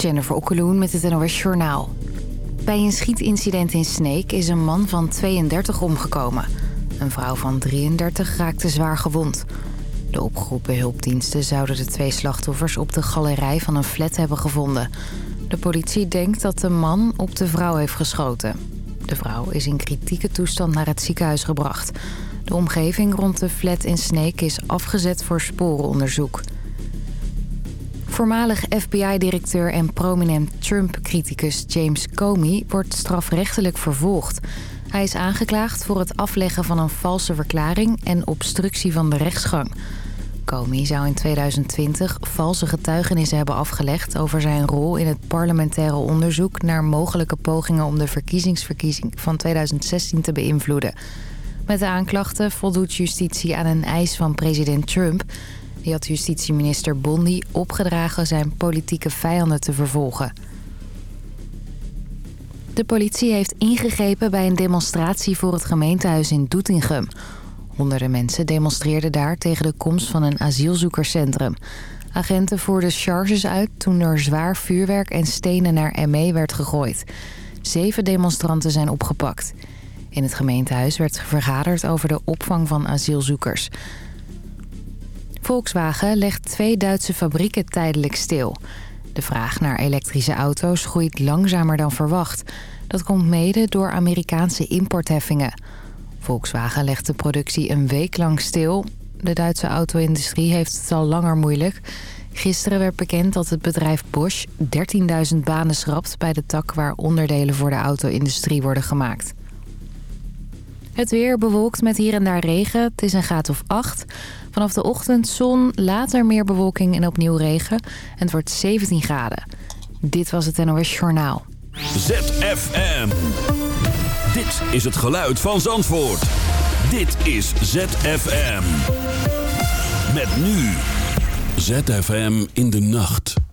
Jennifer Okkeloen met het NOS Journaal. Bij een schietincident in Sneek is een man van 32 omgekomen. Een vrouw van 33 raakte zwaar gewond. De opgeroepen hulpdiensten zouden de twee slachtoffers op de galerij van een flat hebben gevonden. De politie denkt dat de man op de vrouw heeft geschoten. De vrouw is in kritieke toestand naar het ziekenhuis gebracht. De omgeving rond de flat in Sneek is afgezet voor sporenonderzoek. Voormalig FBI-directeur en prominent Trump-criticus James Comey wordt strafrechtelijk vervolgd. Hij is aangeklaagd voor het afleggen van een valse verklaring en obstructie van de rechtsgang. Comey zou in 2020 valse getuigenissen hebben afgelegd... over zijn rol in het parlementaire onderzoek... naar mogelijke pogingen om de verkiezingsverkiezing van 2016 te beïnvloeden. Met de aanklachten voldoet justitie aan een eis van president Trump... Die had justitieminister Bondi opgedragen zijn politieke vijanden te vervolgen. De politie heeft ingegrepen bij een demonstratie voor het gemeentehuis in Doetinchem. Honderden mensen demonstreerden daar tegen de komst van een asielzoekerscentrum. Agenten voerden charges uit toen er zwaar vuurwerk en stenen naar ME werd gegooid. Zeven demonstranten zijn opgepakt. In het gemeentehuis werd vergaderd over de opvang van asielzoekers. Volkswagen legt twee Duitse fabrieken tijdelijk stil. De vraag naar elektrische auto's groeit langzamer dan verwacht. Dat komt mede door Amerikaanse importheffingen. Volkswagen legt de productie een week lang stil. De Duitse auto-industrie heeft het al langer moeilijk. Gisteren werd bekend dat het bedrijf Bosch 13.000 banen schrapt... bij de tak waar onderdelen voor de auto-industrie worden gemaakt. Het weer bewolkt met hier en daar regen. Het is een graad of 8. Vanaf de ochtend zon, later meer bewolking en opnieuw regen. En het wordt 17 graden. Dit was het NOS Journaal. ZFM. Dit is het geluid van Zandvoort. Dit is ZFM. Met nu. ZFM in de nacht.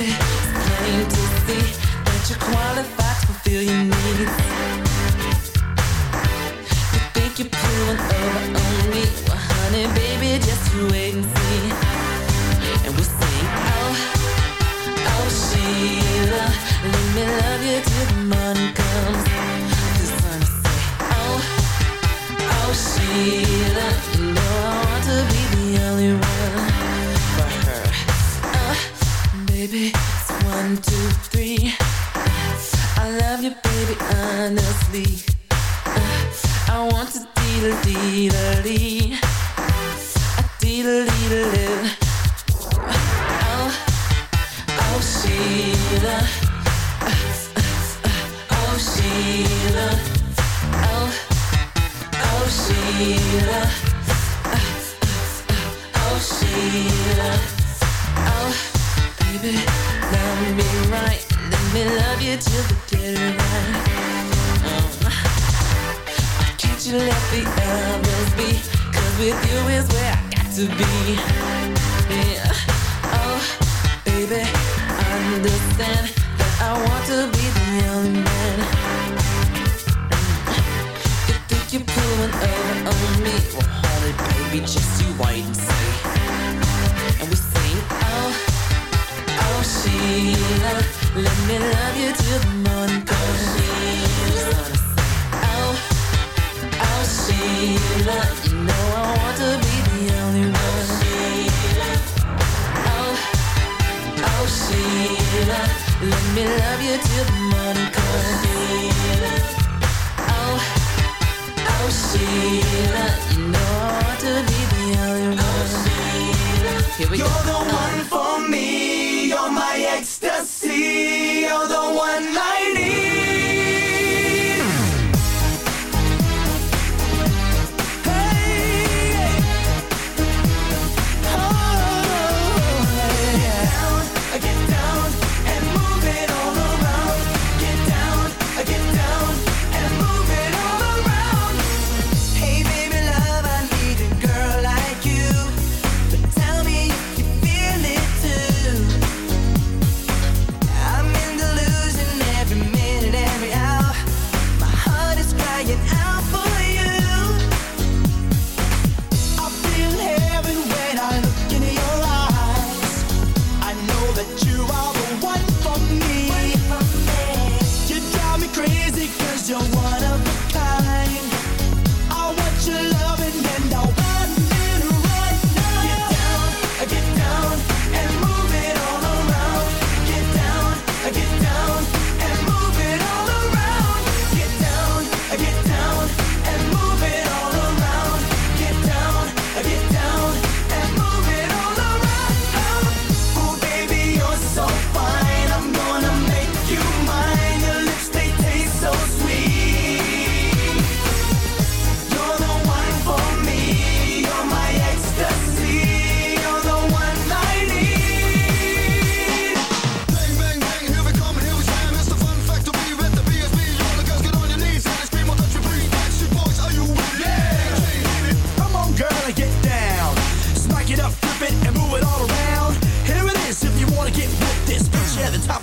it we go. You're the one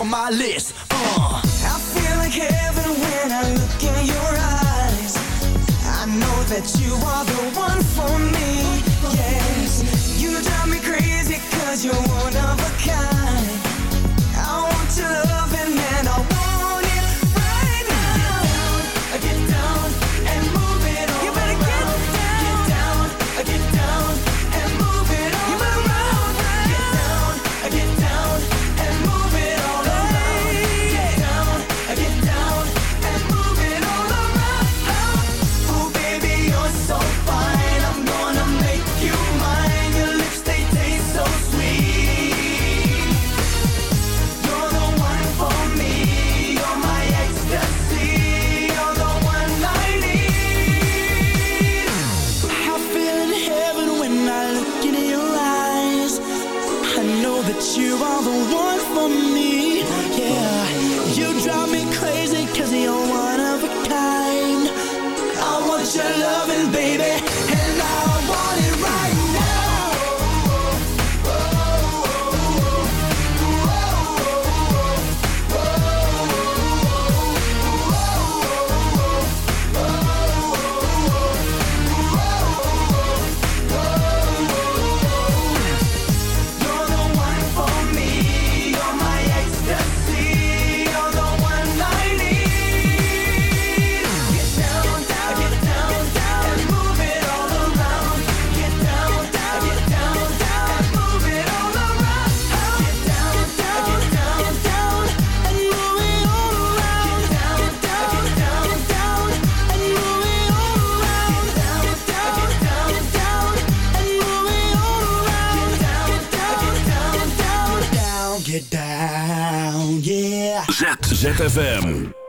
on my list. Uh. I feel like heaven when I look in your eyes. I know that you are the one for me. Yes, you drive me crazy 'cause you're one of a kind ZFM.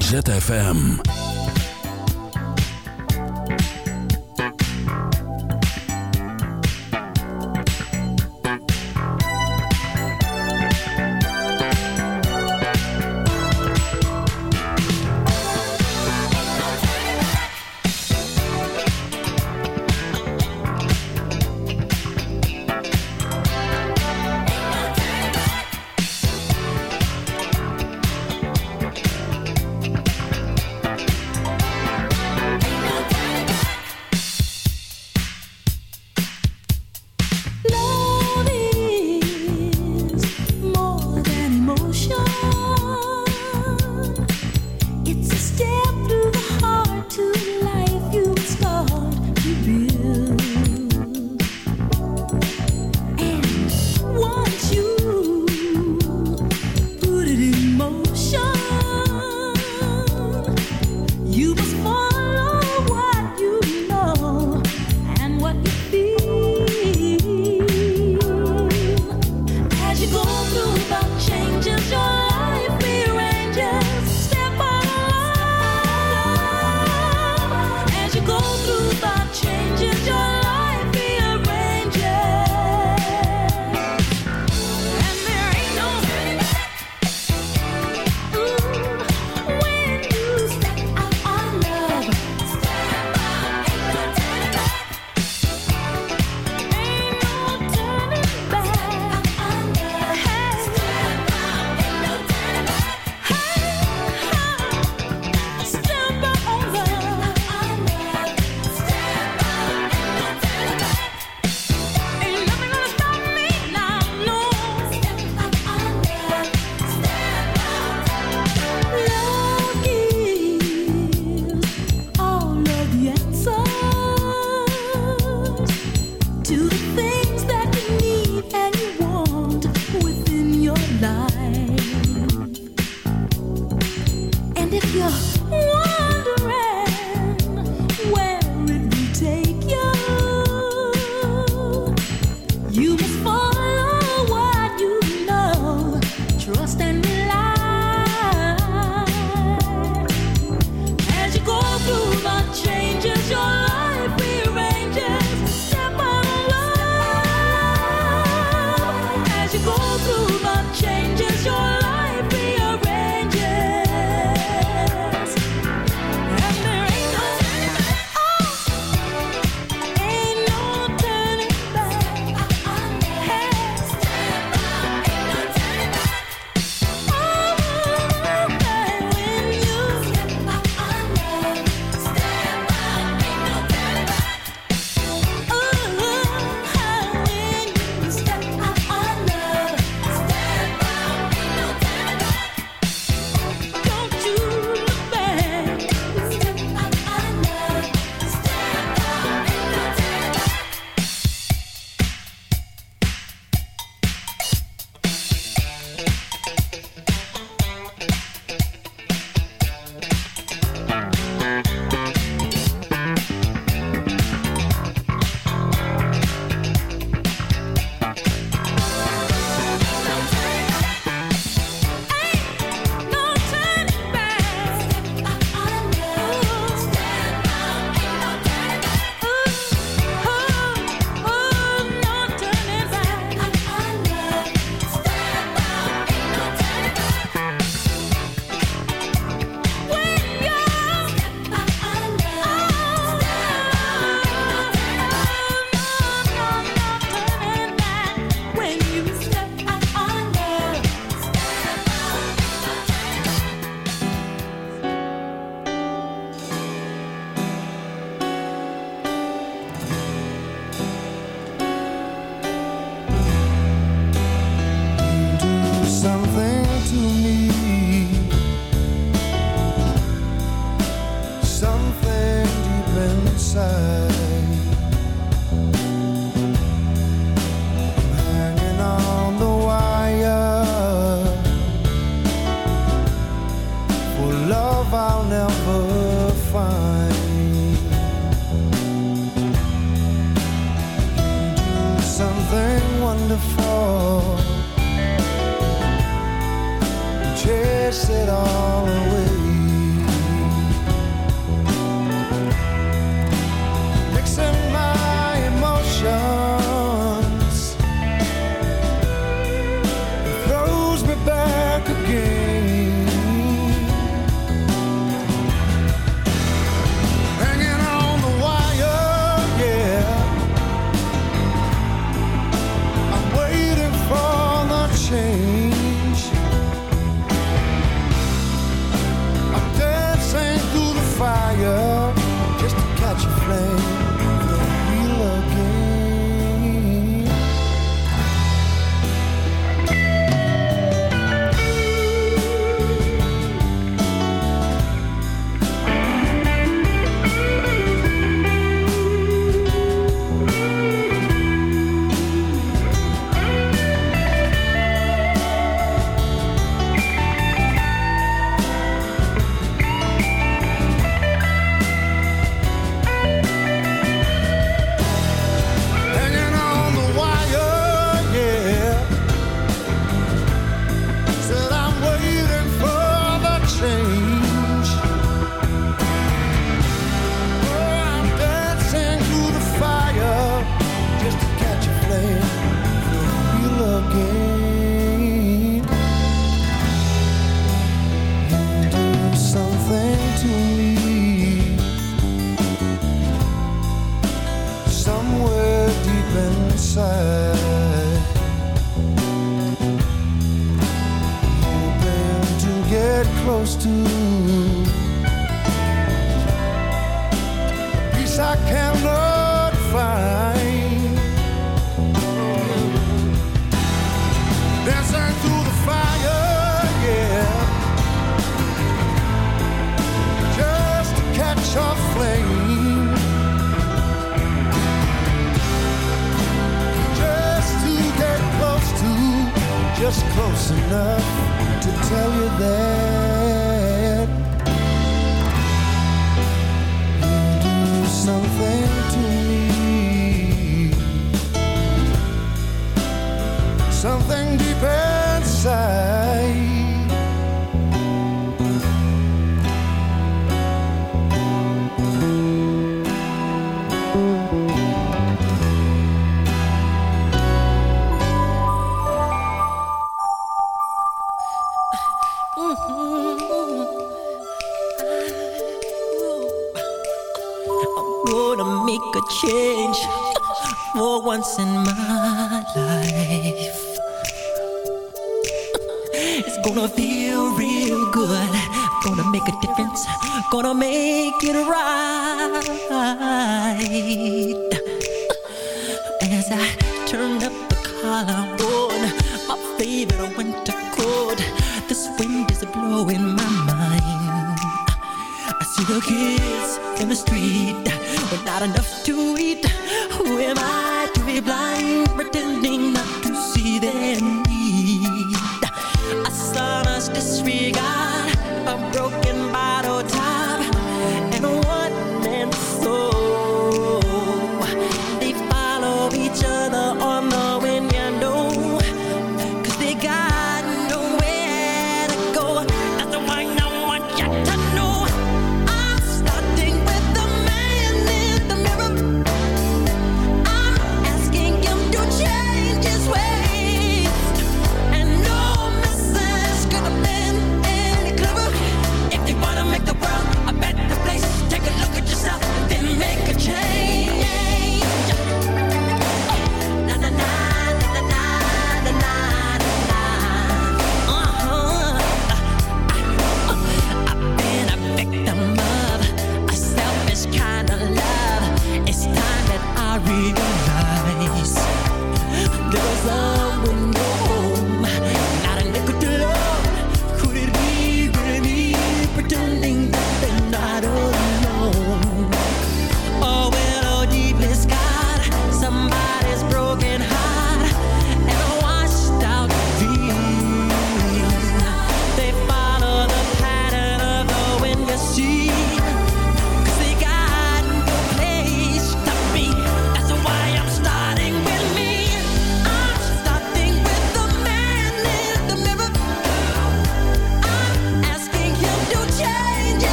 ZFM.